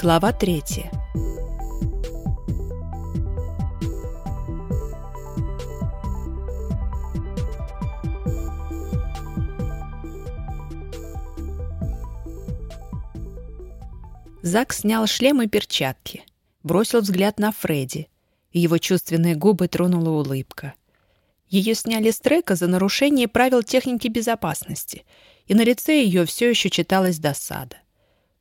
Глава третья. Зак снял шлем и перчатки, бросил взгляд на Фредди, его чувственные губы тронула улыбка. Ее сняли с трека за нарушение правил техники безопасности, и на лице ее все еще читалась досада.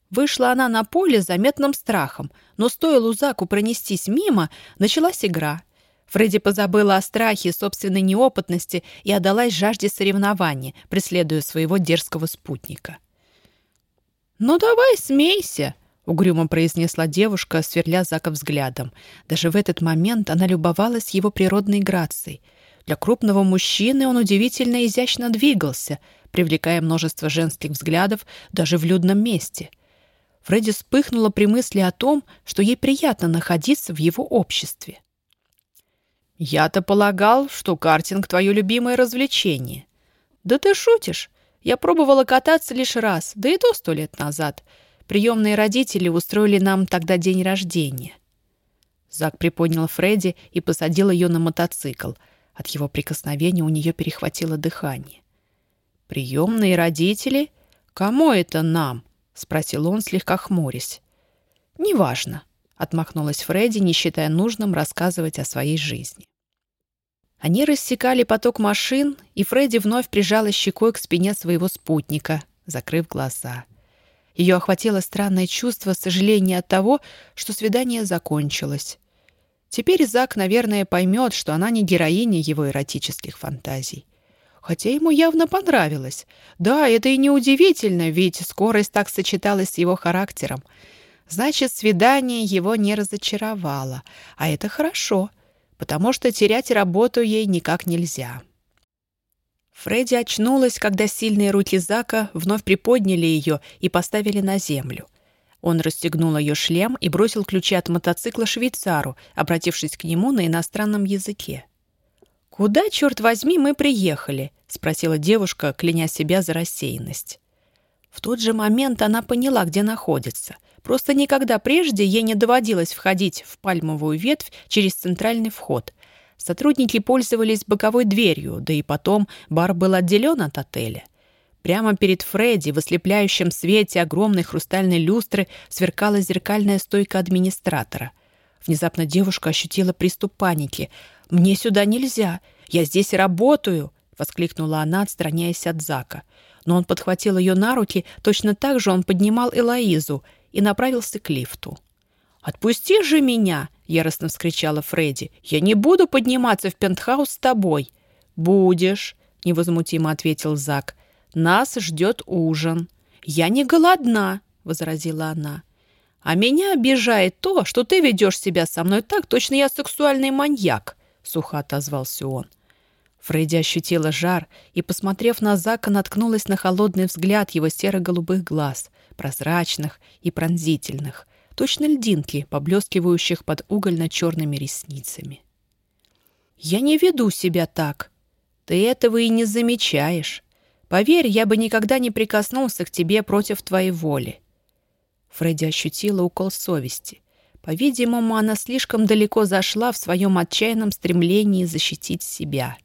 Вышла она на поле с заметным страхом, но стоило Заку пронестись мимо, началась игра. Фредди позабыла о страхе собственной неопытности и отдалась жажде соревнования, преследуя своего дерзкого спутника. «Ну давай, смейся!» — угрюмо произнесла девушка, сверля Зака взглядом. Даже в этот момент она любовалась его природной грацией. Для крупного мужчины он удивительно изящно двигался, привлекая множество женских взглядов даже в людном месте — Фредди вспыхнула при мысли о том, что ей приятно находиться в его обществе. «Я-то полагал, что картинг — твое любимое развлечение». «Да ты шутишь. Я пробовала кататься лишь раз, да и то сто лет назад. Приемные родители устроили нам тогда день рождения». Зак приподнял Фредди и посадил ее на мотоцикл. От его прикосновения у нее перехватило дыхание. «Приемные родители? Кому это нам?» — спросил он, слегка хмурясь. «Неважно», — отмахнулась Фредди, не считая нужным рассказывать о своей жизни. Они рассекали поток машин, и Фредди вновь прижала щекой к спине своего спутника, закрыв глаза. Ее охватило странное чувство сожаления от того, что свидание закончилось. Теперь Зак, наверное, поймет, что она не героиня его эротических фантазий хотя ему явно понравилось. Да, это и неудивительно, ведь скорость так сочеталась с его характером. Значит, свидание его не разочаровало, а это хорошо, потому что терять работу ей никак нельзя. Фредди очнулась, когда сильные руки Зака вновь приподняли ее и поставили на землю. Он расстегнул ее шлем и бросил ключи от мотоцикла швейцару, обратившись к нему на иностранном языке. «Куда, черт возьми, мы приехали?» — спросила девушка, кляня себя за рассеянность. В тот же момент она поняла, где находится. Просто никогда прежде ей не доводилось входить в пальмовую ветвь через центральный вход. Сотрудники пользовались боковой дверью, да и потом бар был отделен от отеля. Прямо перед Фредди в ослепляющем свете огромной хрустальной люстры сверкала зеркальная стойка администратора. Внезапно девушка ощутила приступ паники — «Мне сюда нельзя. Я здесь работаю!» — воскликнула она, отстраняясь от Зака. Но он подхватил ее на руки, точно так же он поднимал Элоизу и направился к лифту. «Отпусти же меня!» — яростно вскричала Фредди. «Я не буду подниматься в пентхаус с тобой!» «Будешь!» — невозмутимо ответил Зак. «Нас ждет ужин!» «Я не голодна!» — возразила она. «А меня обижает то, что ты ведешь себя со мной так, точно я сексуальный маньяк!» Сухо отозвался он. Фредди ощутила жар и, посмотрев на Зака, наткнулась на холодный взгляд его серо-голубых глаз, прозрачных и пронзительных, точно льдинки, поблескивающих под угольно-черными ресницами. «Я не веду себя так. Ты этого и не замечаешь. Поверь, я бы никогда не прикоснулся к тебе против твоей воли». Фредди ощутила укол совести. По-видимому, она слишком далеко зашла в своем отчаянном стремлении защитить себя.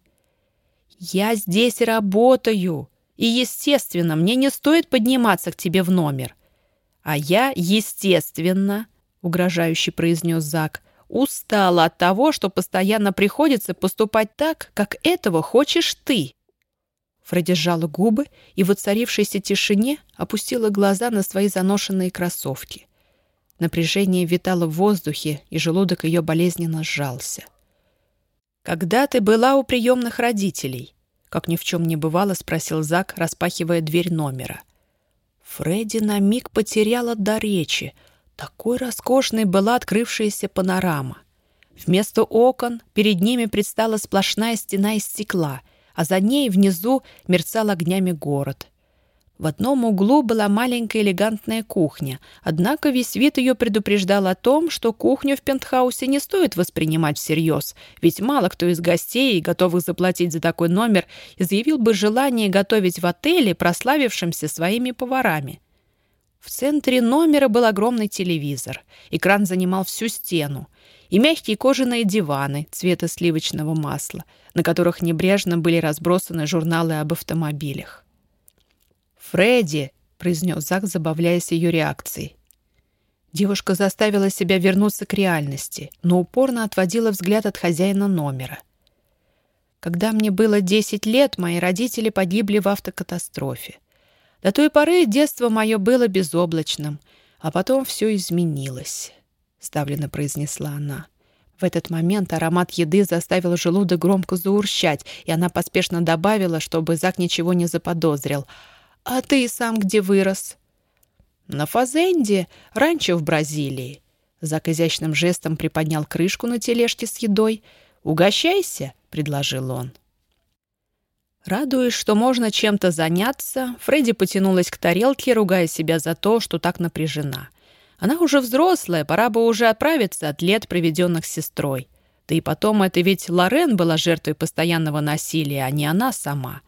«Я здесь работаю, и, естественно, мне не стоит подниматься к тебе в номер». «А я, естественно», — угрожающе произнес Зак, «устала от того, что постоянно приходится поступать так, как этого хочешь ты». Фредди сжала губы и в воцарившейся тишине опустила глаза на свои заношенные кроссовки. Напряжение витало в воздухе, и желудок ее болезненно сжался. «Когда ты была у приемных родителей?» Как ни в чем не бывало, спросил Зак, распахивая дверь номера. Фредди на миг потеряла до речи. Такой роскошной была открывшаяся панорама. Вместо окон перед ними предстала сплошная стена из стекла, а за ней внизу мерцал огнями город. В одном углу была маленькая элегантная кухня, однако весь вид ее предупреждал о том, что кухню в пентхаусе не стоит воспринимать всерьез, ведь мало кто из гостей, готовых заплатить за такой номер, изъявил бы желание готовить в отеле, прославившемся своими поварами. В центре номера был огромный телевизор. Экран занимал всю стену. И мягкие кожаные диваны цвета сливочного масла, на которых небрежно были разбросаны журналы об автомобилях. «Фредди!» — произнес Зак, забавляясь ее реакцией. Девушка заставила себя вернуться к реальности, но упорно отводила взгляд от хозяина номера. Когда мне было 10 лет, мои родители погибли в автокатастрофе. До той поры детство мое было безоблачным, а потом все изменилось, — ставленно произнесла она. В этот момент аромат еды заставил желудок громко заурчать, и она поспешно добавила, чтобы Зак ничего не заподозрил. «А ты сам где вырос?» «На Фазенде, раньше в Бразилии». Зак изящным жестом приподнял крышку на тележке с едой. «Угощайся», — предложил он. Радуясь, что можно чем-то заняться, Фредди потянулась к тарелке, ругая себя за то, что так напряжена. Она уже взрослая, пора бы уже отправиться от лет, проведенных с сестрой. Да и потом, это ведь Лорен была жертвой постоянного насилия, а не она сама.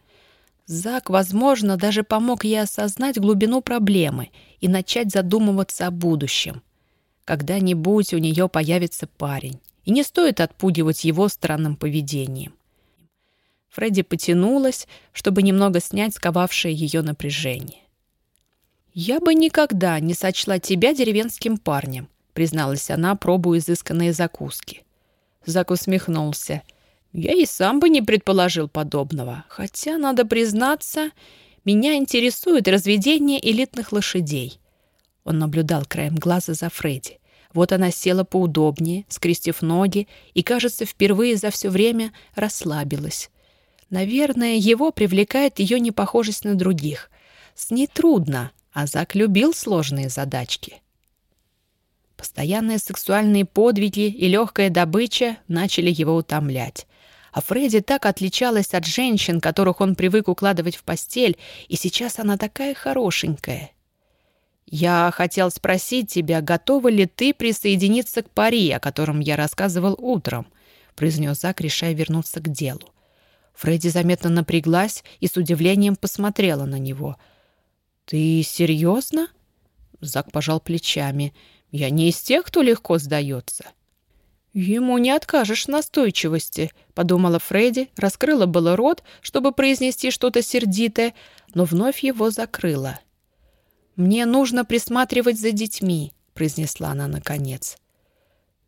Зак, возможно, даже помог ей осознать глубину проблемы и начать задумываться о будущем. Когда-нибудь у нее появится парень, и не стоит отпугивать его странным поведением. Фредди потянулась, чтобы немного снять сковавшее ее напряжение. «Я бы никогда не сочла тебя деревенским парнем», призналась она, пробуя изысканные закуски. Зак усмехнулся. «Я и сам бы не предположил подобного. Хотя, надо признаться, меня интересует разведение элитных лошадей». Он наблюдал краем глаза за Фредди. Вот она села поудобнее, скрестив ноги, и, кажется, впервые за все время расслабилась. Наверное, его привлекает ее непохожесть на других. С ней трудно, а Зак любил сложные задачки. Постоянные сексуальные подвиги и легкая добыча начали его утомлять. А Фредди так отличалась от женщин, которых он привык укладывать в постель, и сейчас она такая хорошенькая. «Я хотел спросить тебя, готова ли ты присоединиться к пари, о котором я рассказывал утром?» — произнес Зак, решая вернуться к делу. Фредди заметно напряглась и с удивлением посмотрела на него. «Ты серьезно?» Зак пожал плечами. «Я не из тех, кто легко сдается». «Ему не откажешь настойчивости», — подумала Фредди, раскрыла было рот, чтобы произнести что-то сердитое, но вновь его закрыла. «Мне нужно присматривать за детьми», — произнесла она наконец.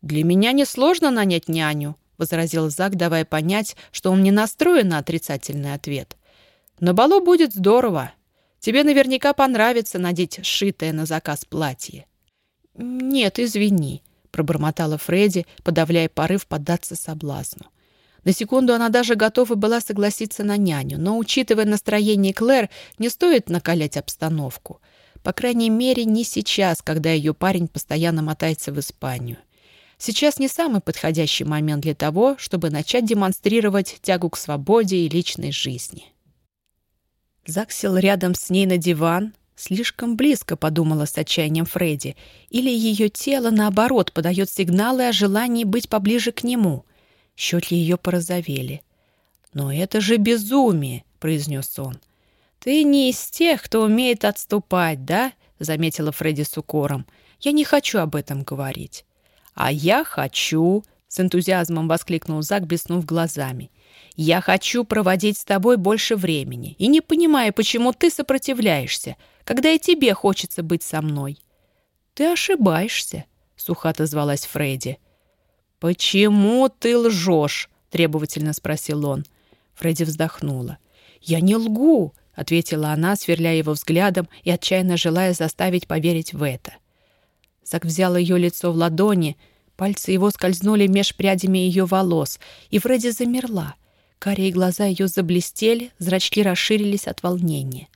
«Для меня несложно нанять няню», — возразил Зак, давая понять, что он не настроен на отрицательный ответ. «На балу будет здорово. Тебе наверняка понравится надеть сшитое на заказ платье». «Нет, извини», пробормотала Фредди, подавляя порыв поддаться соблазну. На секунду она даже готова была согласиться на няню, но, учитывая настроение Клэр, не стоит накалять обстановку. По крайней мере, не сейчас, когда ее парень постоянно мотается в Испанию. Сейчас не самый подходящий момент для того, чтобы начать демонстрировать тягу к свободе и личной жизни. Зак сел рядом с ней на диван, Слишком близко, подумала с отчаянием Фредди. Или ее тело, наоборот, подает сигналы о желании быть поближе к нему. Щеки ее порозовели. «Но это же безумие!» — произнес он. «Ты не из тех, кто умеет отступать, да?» — заметила Фредди с укором. «Я не хочу об этом говорить». «А я хочу!» — с энтузиазмом воскликнул Зак, блеснув глазами. «Я хочу проводить с тобой больше времени и не понимаю, почему ты сопротивляешься когда и тебе хочется быть со мной». «Ты ошибаешься», — сухо отозвалась Фредди. «Почему ты лжешь?» — требовательно спросил он. Фредди вздохнула. «Я не лгу», — ответила она, сверляя его взглядом и отчаянно желая заставить поверить в это. Зак взял ее лицо в ладони, пальцы его скользнули меж прядями ее волос, и Фредди замерла. Карие глаза ее заблестели, зрачки расширились от волнения.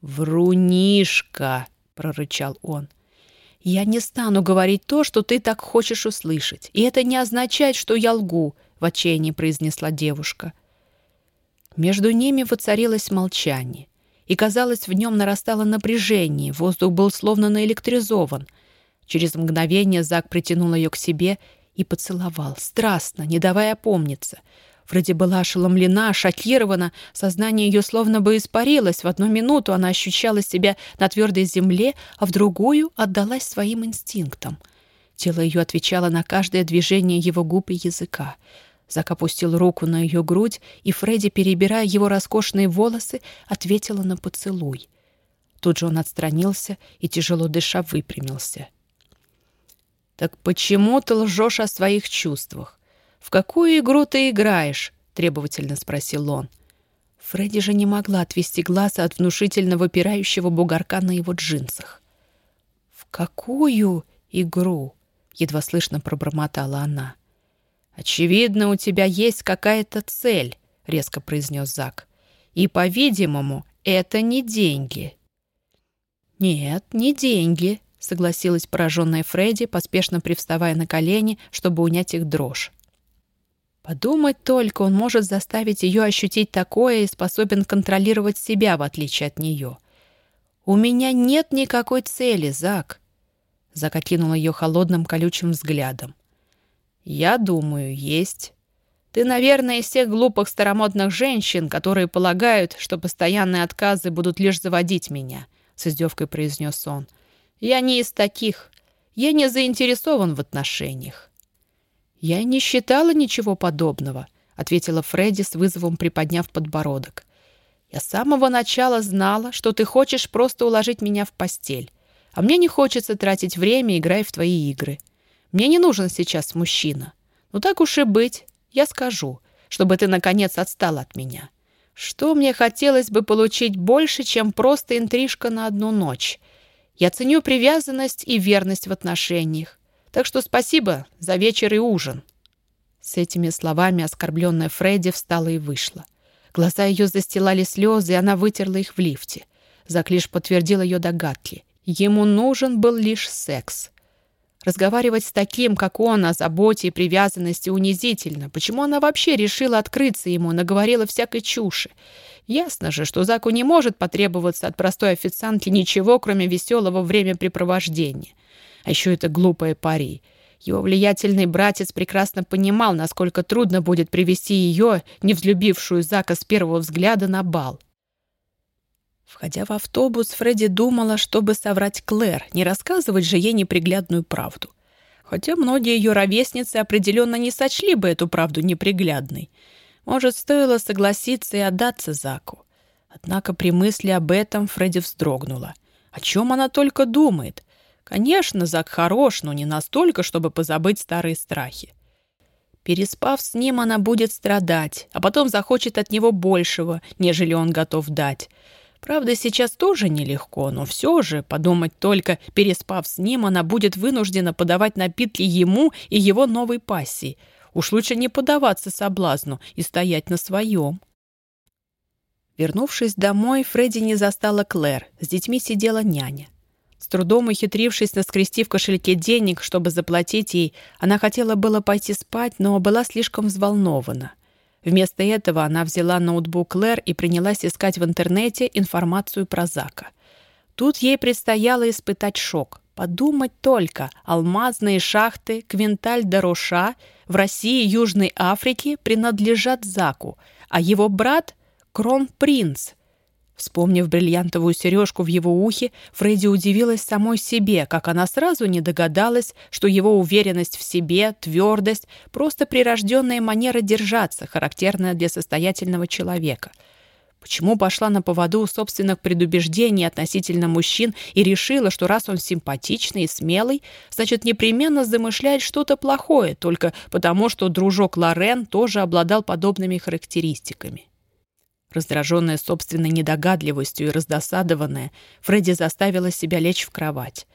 «Врунишка!» — прорычал он. «Я не стану говорить то, что ты так хочешь услышать, и это не означает, что я лгу», — в отчаянии произнесла девушка. Между ними воцарилось молчание, и, казалось, в нем нарастало напряжение, воздух был словно наэлектризован. Через мгновение Зак притянул ее к себе и поцеловал, страстно, не давая опомниться — Фредди была ошеломлена, шокирована, сознание ее словно бы испарилось. В одну минуту она ощущала себя на твердой земле, а в другую отдалась своим инстинктам. Тело ее отвечало на каждое движение его губ и языка. Зак опустил руку на ее грудь, и Фредди, перебирая его роскошные волосы, ответила на поцелуй. Тут же он отстранился и, тяжело дыша, выпрямился. «Так почему ты лжешь о своих чувствах? В какую игру ты играешь?» — требовательно спросил он. Фредди же не могла отвести глаз от внушительно выпирающего бугорка на его джинсах. «В какую игру?» — едва слышно пробормотала она. «Очевидно, у тебя есть какая-то цель», — резко произнес Зак. «И, по-видимому, это не деньги». «Нет, не деньги», — согласилась пораженная Фредди, поспешно привставая на колени, чтобы унять их дрожь. Подумать только, он может заставить ее ощутить такое и способен контролировать себя, в отличие от нее. «У меня нет никакой цели, Зак», — Зак окинул ее холодным колючим взглядом. «Я думаю, есть. Ты, наверное, из тех глупых старомодных женщин, которые полагают, что постоянные отказы будут лишь заводить меня», — с издевкой произнес он. «Я не из таких. Я не заинтересован в отношениях». «Я не считала ничего подобного», — ответила Фредди с вызовом приподняв подбородок. «Я с самого начала знала, что ты хочешь просто уложить меня в постель, а мне не хочется тратить время, играя в твои игры». Мне не нужен сейчас мужчина. Ну так уж и быть, я скажу, чтобы ты, наконец, отстал от меня. Что мне хотелось бы получить больше, чем просто интрижка на одну ночь? Я ценю привязанность и верность в отношениях. Так что спасибо за вечер и ужин». С этими словами оскорбленная Фредди встала и вышла. Глаза ее застилали слезы, и она вытерла их в лифте. Зак лишь подтвердил ее догадки. Ему нужен был лишь секс. Разговаривать с таким, как он, о заботе и привязанности унизительно. Почему она вообще решила открыться ему, наговорила всякой чуши? Ясно же, что Заку не может потребоваться от простой официантки ничего, кроме веселого времяпрепровождения. А еще это глупое пари. Его влиятельный братец прекрасно понимал, насколько трудно будет привести ее, не взлюбившую Зака с первого взгляда, на бал. Входя в автобус, Фредди думала, чтобы соврать Клэр, не рассказывать же ей неприглядную правду. Хотя многие ее ровесницы определенно не сочли бы эту правду неприглядной. Может, стоило согласиться и отдаться Заку. Однако при мысли об этом Фредди вздрогнула. О чем она только думает? Конечно, Зак хорош, но не настолько, чтобы позабыть старые страхи. Переспав с ним, она будет страдать, а потом захочет от него большего, нежели он готов дать. Правда, сейчас тоже нелегко, но все же, подумать только, переспав с ним, она будет вынуждена подавать напитки ему и его новой пассии. Уж лучше не подаваться соблазну и стоять на своем. Вернувшись домой, Фредди не застала Клэр. С детьми сидела няня. С трудом ухитрившись наскрести в кошельке денег, чтобы заплатить ей, она хотела было пойти спать, но была слишком взволнована. Вместо этого она взяла ноутбук Клэр и принялась искать в интернете информацию про Зака. Тут ей предстояло испытать шок. Подумать только, алмазные шахты Квинталь-де-Роша в России и Южной Африке принадлежат Заку, а его брат — Кронпринц — Вспомнив бриллиантовую сережку в его ухе, Фредди удивилась самой себе, как она сразу не догадалась, что его уверенность в себе, твердость — просто прирожденная манера держаться, характерная для состоятельного человека. Почему пошла на поводу собственных предубеждений относительно мужчин и решила, что раз он симпатичный и смелый, значит, непременно замышляет что-то плохое, только потому, что дружок Лорен тоже обладал подобными характеристиками? Раздраженная собственной недогадливостью и раздосадованная, Фредди заставила себя лечь в кровать.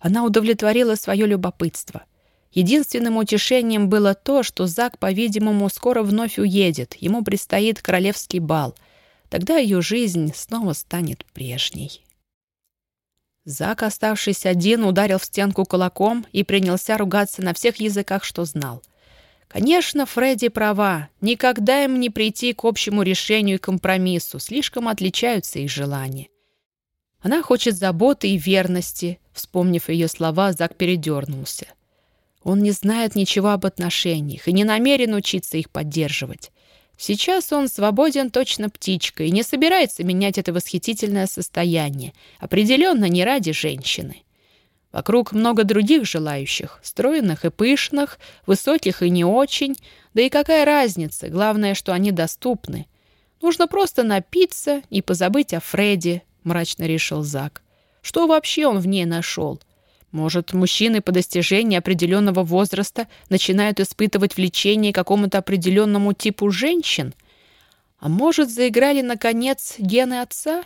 Она удовлетворила свое любопытство. Единственным утешением было то, что Зак, по-видимому, скоро вновь уедет, ему предстоит королевский бал. Тогда ее жизнь снова станет прежней. Зак, оставшись один, ударил в стенку кулаком и принялся ругаться на всех языках, что знал — Конечно, Фредди права. Никогда им не прийти к общему решению и компромиссу. Слишком отличаются их желания. Она хочет заботы и верности. Вспомнив ее слова, Зак передернулся. Он не знает ничего об отношениях и не намерен учиться их поддерживать. Сейчас он свободен точно птичка и не собирается менять это восхитительное состояние, определенно не ради женщины. Вокруг много других желающих, стройных и пышных, высоких и не очень, да и какая разница, главное, что они доступны. Нужно просто напиться и позабыть о Фредди, мрачно решил Зак. Что вообще он в ней нашел? Может, мужчины по достижении определенного возраста начинают испытывать влечение к какому-то определенному типу женщин? А может, заиграли, наконец, гены отца?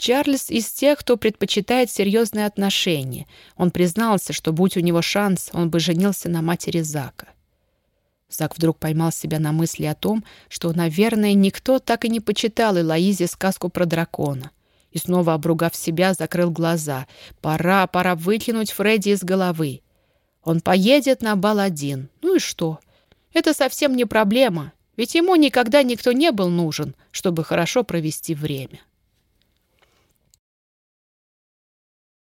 Чарльз из тех, кто предпочитает серьезные отношения. Он признался, что, будь у него шанс, он бы женился на матери Зака. Зак вдруг поймал себя на мысли о том, что, наверное, никто так и не почитал Элоизе сказку про дракона и, снова обругав себя, закрыл глаза. «Пора, пора выкинуть Фредди из головы. Он поедет на бал один. Ну и что? Это совсем не проблема, ведь ему никогда никто не был нужен, чтобы хорошо провести время».